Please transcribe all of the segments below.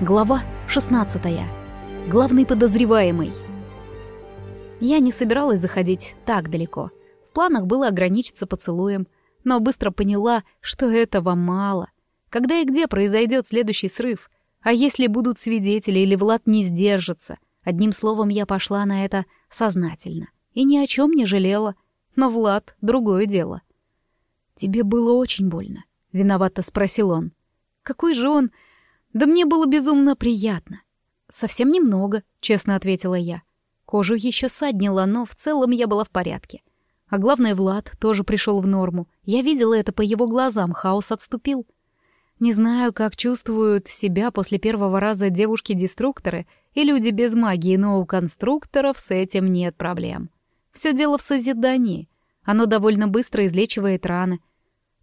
Глава 16. Главный подозреваемый. Я не собиралась заходить так далеко. В планах было ограничиться поцелуем, но быстро поняла, что этого мало. Когда и где произойдет следующий срыв? А если будут свидетели или Влад не сдержится? Одним словом, я пошла на это сознательно. И ни о чем не жалела. Но Влад — другое дело. «Тебе было очень больно?» — виновато спросил он. «Какой же он...» Да мне было безумно приятно. Совсем немного, честно ответила я. Кожу еще саднила, но в целом я была в порядке. А главное, Влад тоже пришел в норму. Я видела это по его глазам, хаос отступил. Не знаю, как чувствуют себя после первого раза девушки-деструкторы и люди без магии, но у конструкторов с этим нет проблем. Все дело в созидании. Оно довольно быстро излечивает раны —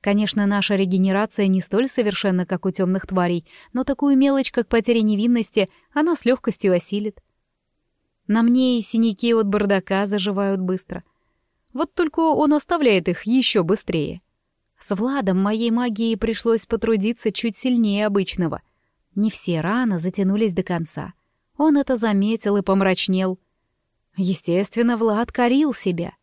Конечно, наша регенерация не столь совершенна, как у темных тварей, но такую мелочь, как потеря невинности, она с легкостью осилит. На мне и синяки от бардака заживают быстро. Вот только он оставляет их еще быстрее. С Владом моей магии пришлось потрудиться чуть сильнее обычного. Не все раны затянулись до конца. Он это заметил и помрачнел. Естественно, Влад корил себя —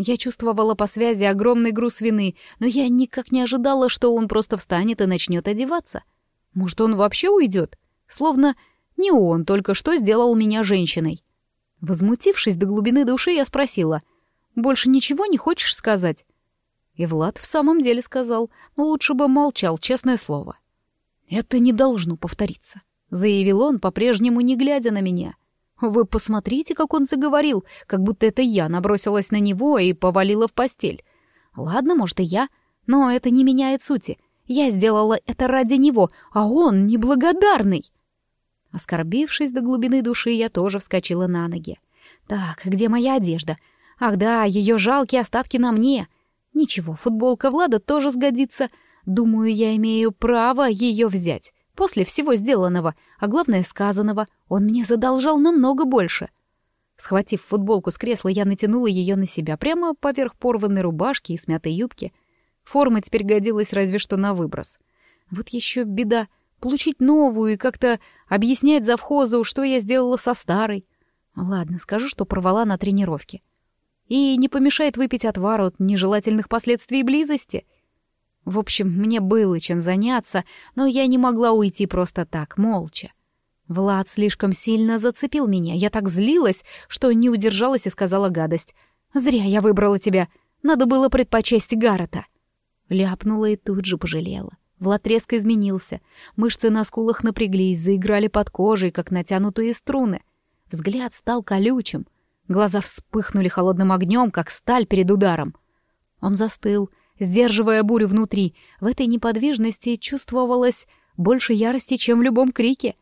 я чувствовала по связи огромный груз вины, но я никак не ожидала, что он просто встанет и начнет одеваться. Может, он вообще уйдет? Словно не он только что сделал меня женщиной. Возмутившись до глубины души, я спросила, «Больше ничего не хочешь сказать?» И Влад в самом деле сказал, но лучше бы молчал, честное слово. «Это не должно повториться», — заявил он, по-прежнему не глядя на меня — вы посмотрите, как он заговорил, как будто это я набросилась на него и повалила в постель. Ладно, может, и я, но это не меняет сути. Я сделала это ради него, а он неблагодарный. Оскорбившись до глубины души, я тоже вскочила на ноги. Так, где моя одежда? Ах да, ее жалкие остатки на мне. Ничего, футболка Влада тоже сгодится. Думаю, я имею право ее взять. После всего сделанного, а главное сказанного, он мне задолжал намного больше. Схватив футболку с кресла, я натянула ее на себя, прямо поверх порванной рубашки и смятой юбки. Форма теперь годилась разве что на выброс. Вот еще беда — получить новую и как-то объяснять завхозу, что я сделала со старой. Ладно, скажу, что порвала на тренировке. И не помешает выпить отвар от нежелательных последствий близости — в общем, мне было чем заняться, но я не могла уйти просто так, молча. Влад слишком сильно зацепил меня. Я так злилась, что не удержалась и сказала гадость. «Зря я выбрала тебя. Надо было предпочесть Гаррета». Ляпнула и тут же пожалела. Влад резко изменился. Мышцы на скулах напряглись, заиграли под кожей, как натянутые струны. Взгляд стал колючим. Глаза вспыхнули холодным огнем, как сталь перед ударом. Он застыл, сдерживая бурю внутри. В этой неподвижности чувствовалось больше ярости, чем в любом крике.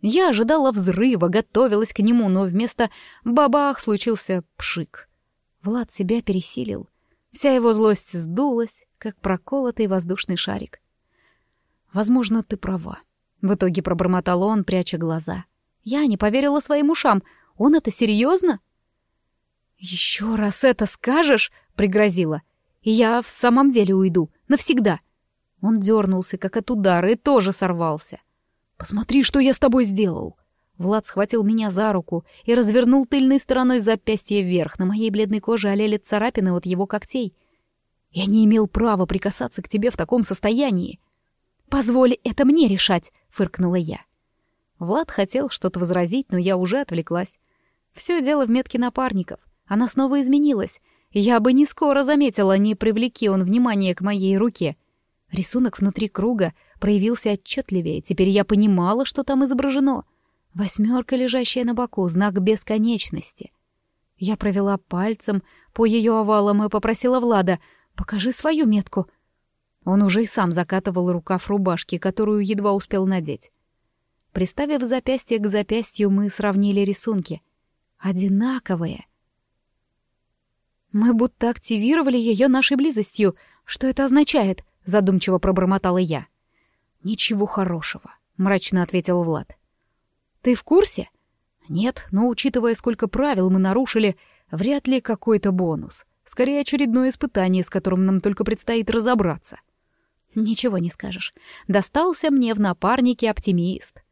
Я ожидала взрыва, готовилась к нему, но вместо «бабах» случился пшик. Влад себя пересилил. Вся его злость сдулась, как проколотый воздушный шарик. «Возможно, ты права», — в итоге пробормотал он, пряча глаза. Я не поверила своим ушам. Он это серьезно? «Еще раз это скажешь?» — пригрозила я в самом деле уйду, навсегда. Он дернулся, как от удара, и тоже сорвался. «Посмотри, что я с тобой сделал!» Влад схватил меня за руку и развернул тыльной стороной запястья вверх. На моей бледной коже олели царапины от его когтей. «Я не имел права прикасаться к тебе в таком состоянии!» «Позволь это мне решать!» — фыркнула я. Влад хотел что-то возразить, но я уже отвлеклась. Все дело в метке напарников. Она снова изменилась, я бы не скоро заметила, не привлеки он внимание к моей руке. Рисунок внутри круга проявился отчетливее, теперь я понимала, что там изображено. Восьмерка, лежащая на боку, знак бесконечности. Я провела пальцем по ее овалам и попросила Влада «Покажи свою метку». Он уже и сам закатывал рукав рубашки, которую едва успел надеть. Приставив запястье к запястью, мы сравнили рисунки. Одинаковые. «Мы будто активировали ее нашей близостью. Что это означает?» — задумчиво пробормотала я. «Ничего хорошего», — мрачно ответил Влад. «Ты в курсе?» «Нет, но учитывая, сколько правил мы нарушили, вряд ли какой-то бонус. Скорее, очередное испытание, с которым нам только предстоит разобраться». «Ничего не скажешь. Достался мне в напарнике оптимист».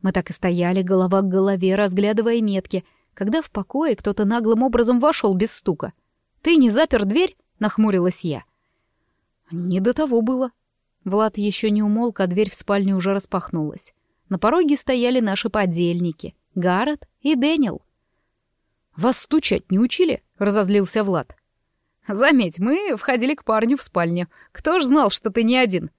Мы так и стояли, голова к голове, разглядывая метки, когда в покое кто-то наглым образом вошел без стука. «Ты не запер дверь?» — нахмурилась я. «Не до того было». Влад еще не умолк, а дверь в спальню уже распахнулась. На пороге стояли наши подельники — Гаррет и Дэниел. «Вас стучать не учили?» — разозлился Влад. «Заметь, мы входили к парню в спальню. Кто ж знал, что ты не один?»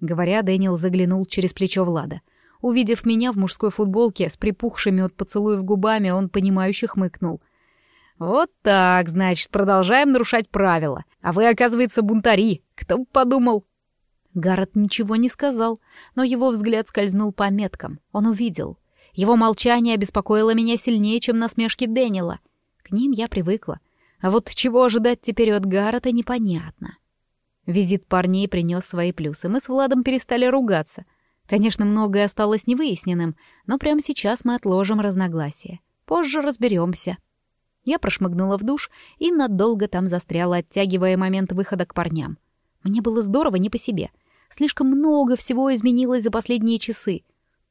Говоря, Дэниел заглянул через плечо Влада. Увидев меня в мужской футболке с припухшими от поцелуев губами, он понимающе хмыкнул. «Вот так, значит, продолжаем нарушать правила. А вы, оказывается, бунтари. Кто бы подумал?» Гаррет ничего не сказал, но его взгляд скользнул по меткам. Он увидел. Его молчание обеспокоило меня сильнее, чем насмешки Дэниела. К ним я привыкла. А вот чего ожидать теперь от Гаррета непонятно. Визит парней принес свои плюсы. Мы с Владом перестали ругаться. Конечно, многое осталось невыясненным, но прямо сейчас мы отложим разногласия. Позже разберемся. Я прошмыгнула в душ и надолго там застряла, оттягивая момент выхода к парням. Мне было здорово не по себе — Слишком много всего изменилось за последние часы.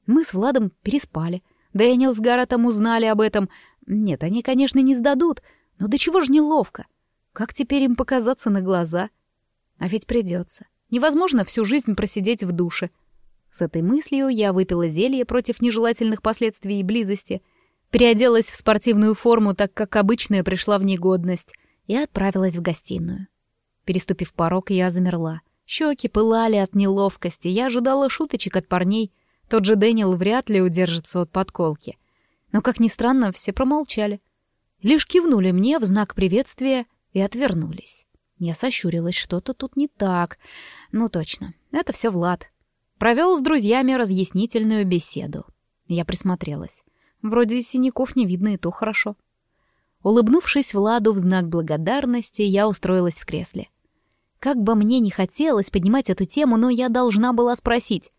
Мы с Владом переспали. Дэниел с Гарретом узнали об этом. Нет, они, конечно, не сдадут, но до чего же неловко. Как теперь им показаться на глаза? А ведь придется. Невозможно всю жизнь просидеть в душе. С этой мыслью я выпила зелье против нежелательных последствий и близости, переоделась в спортивную форму, так как обычная пришла в негодность, и отправилась в гостиную. Переступив порог, я замерла — Щеки пылали от неловкости, я ожидала шуточек от парней. Тот же Дэниел вряд ли удержится от подколки. Но, как ни странно, все промолчали. Лишь кивнули мне в знак приветствия и отвернулись. Я сощурилась, что-то тут не так. Ну точно, это все Влад. Провел с друзьями разъяснительную беседу. Я присмотрелась. Вроде синяков не видно, и то хорошо. Улыбнувшись Владу в знак благодарности, я устроилась в кресле. Как бы мне не хотелось поднимать эту тему, но я должна была спросить.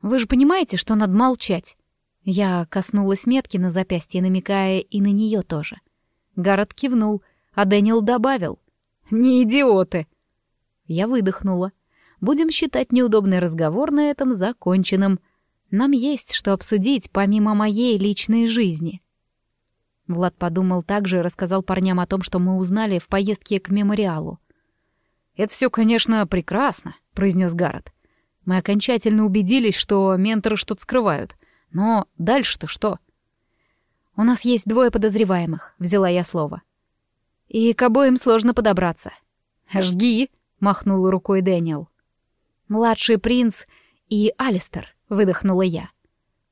«Вы же понимаете, что надо молчать?» Я коснулась метки на запястье, намекая и на нее тоже. Гаррет кивнул, а Дэниел добавил. «Не идиоты!» Я выдохнула. Будем считать неудобный разговор на этом законченным. Нам есть что обсудить, помимо моей личной жизни. Влад подумал также и рассказал парням о том, что мы узнали в поездке к мемориалу. «Это все, конечно, прекрасно», — произнес Гаррет. «Мы окончательно убедились, что менторы что-то скрывают. Но дальше-то что?» «У нас есть двое подозреваемых», — взяла я слово. «И к обоим сложно подобраться». «Жги», — махнул рукой Дэниел. «Младший принц и Алистер», — выдохнула я.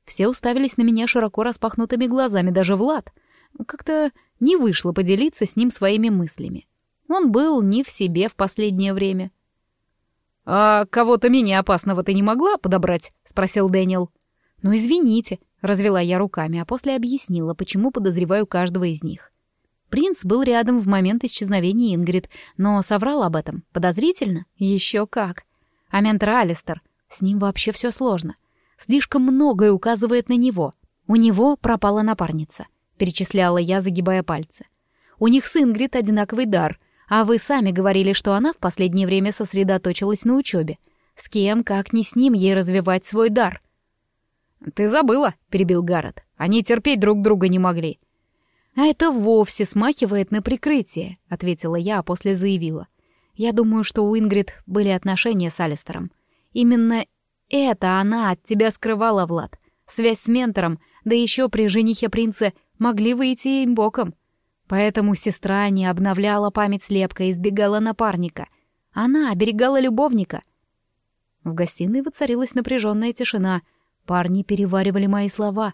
Все уставились на меня широко распахнутыми глазами, даже Влад. Как-то не вышло поделиться с ним своими мыслями. Он был не в себе в последнее время. «А кого-то менее опасного ты не могла подобрать?» — спросил Дэниел. «Ну, извините», — развела я руками, а после объяснила, почему подозреваю каждого из них. Принц был рядом в момент исчезновения Ингрид, но соврал об этом. Подозрительно? Еще как. А ментор Алистер, с ним вообще все сложно. Слишком многое указывает на него. У него пропала напарница, перечисляла я, загибая пальцы. У них с Ингрид одинаковый дар, а вы сами говорили, что она в последнее время сосредоточилась на учебе. С кем, как не с ним, ей развивать свой дар? «Ты забыла», — перебил Гаррет. «Они терпеть друг друга не могли». «А это вовсе смахивает на прикрытие», — ответила я, а после заявила. «Я думаю, что у Ингрид были отношения с Алистером. Именно это она от тебя скрывала, Влад. Связь с ментором, да еще при женихе принца могли выйти им боком. Поэтому сестра не обновляла память слепка и избегала напарника. Она оберегала любовника. В гостиной воцарилась напряженная тишина. Парни переваривали мои слова.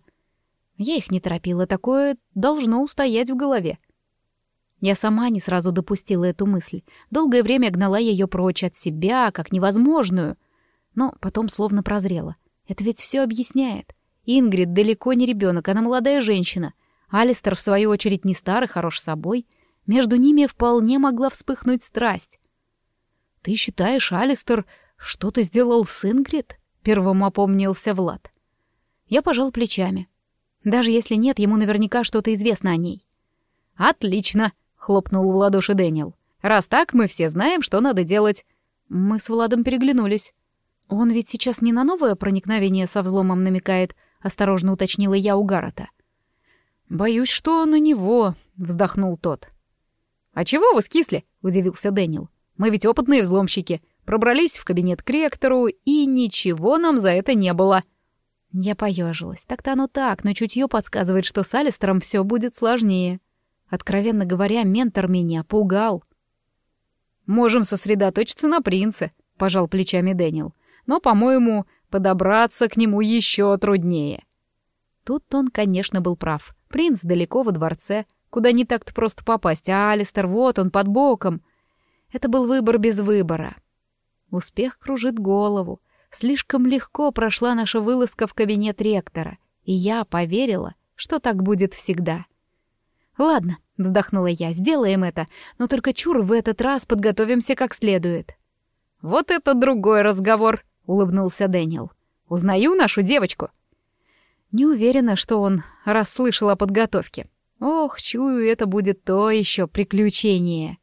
Я их не торопила, такое должно устоять в голове. Я сама не сразу допустила эту мысль. Долгое время гнала ее прочь от себя, как невозможную. Но потом словно прозрела. Это ведь все объясняет. Ингрид далеко не ребенок, она молодая женщина. Алистер, в свою очередь, не старый, хорош собой. Между ними вполне могла вспыхнуть страсть. «Ты считаешь, Алистер, что ты сделал с Ингрид?» — первым опомнился Влад. Я пожал плечами. Даже если нет, ему наверняка что-то известно о ней. «Отлично!» — хлопнул в ладоши Дэниел. «Раз так, мы все знаем, что надо делать». Мы с Владом переглянулись. Он ведь сейчас не на новое проникновение со взломом намекает, — осторожно уточнила я у Гаррета. «Боюсь, что на него», — вздохнул тот. «А чего вы скисли?» — удивился Дэниел. «Мы ведь опытные взломщики. Пробрались в кабинет к ректору, и ничего нам за это не было». Я поежилась. Так-то оно так, но чутье подсказывает, что с Алистером все будет сложнее. Откровенно говоря, ментор меня пугал. «Можем сосредоточиться на принце», — пожал плечами Дэниел. «Но, по-моему, подобраться к нему еще труднее». Тут он, конечно, был прав. Принц далеко во дворце, куда не так-то просто попасть, а Алистер вот он, под боком. Это был выбор без выбора. Успех кружит голову. Слишком легко прошла наша вылазка в кабинет ректора, и я поверила, что так будет всегда. «Ладно», — вздохнула я, — «сделаем это, но только чур в этот раз подготовимся как следует». «Вот это другой разговор», — улыбнулся Дэниел. «Узнаю нашу девочку». Не уверена, что он расслышал о подготовке. Ох, чую, это будет то еще приключение.